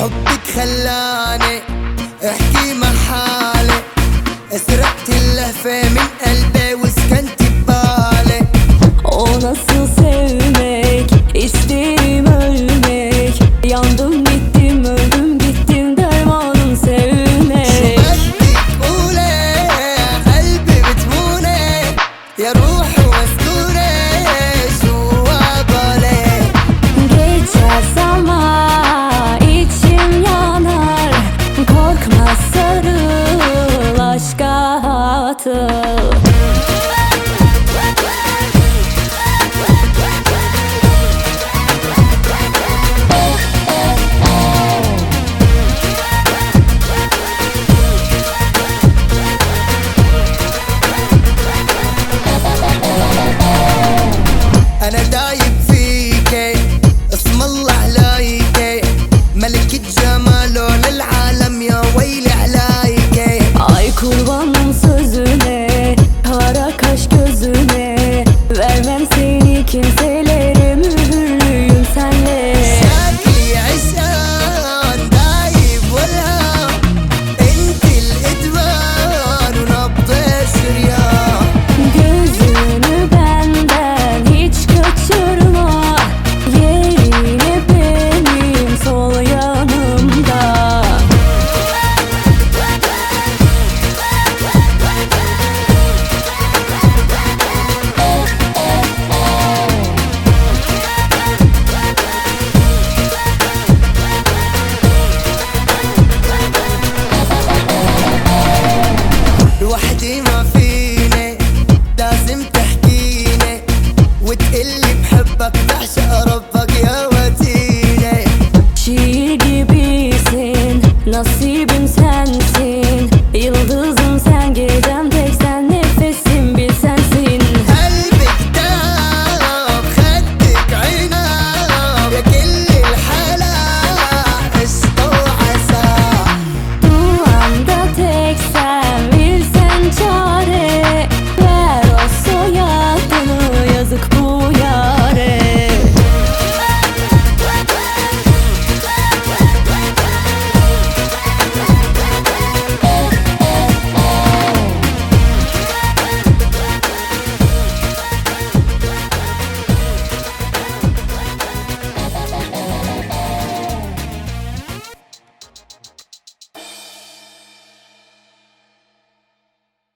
حبك خلاني احكي محالي. اسرقت اللهفة من قلبي وسكنت ببالي. nasıl sevmek isterim ölmek Yandım bittim öldüm gittim dermanım sevmek شو بدك قولي قلبي بتموني. يا روح ومسكونة bottle